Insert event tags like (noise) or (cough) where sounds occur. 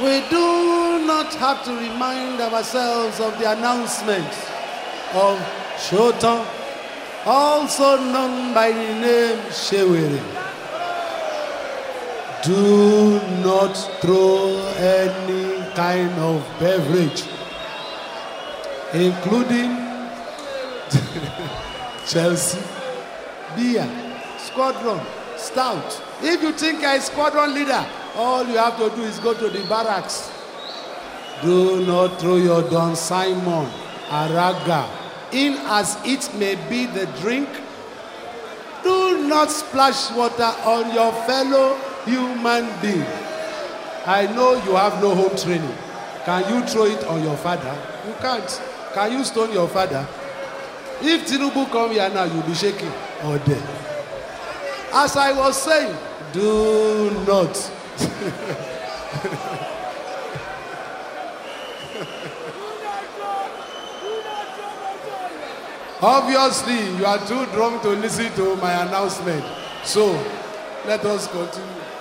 We do not have to remind ourselves of the announcement of Shotan, also known by the name Shewere. Do not throw any kind of beverage, including (laughs) Chelsea, beer, squadron, stout. If you think a squadron leader, all you have to do is go to the barracks. Do not throw your Don Simon, Araga, in as it may be the drink. Do not splash water on your fellow human being. I know you have no home training. Can you throw it on your father? You can't. Can you stone your father? If Tinubu come here now, you'll be shaking or dead. As I was saying, do not. (laughs) Obviously, you are too drunk to listen to my announcement. So, let us continue.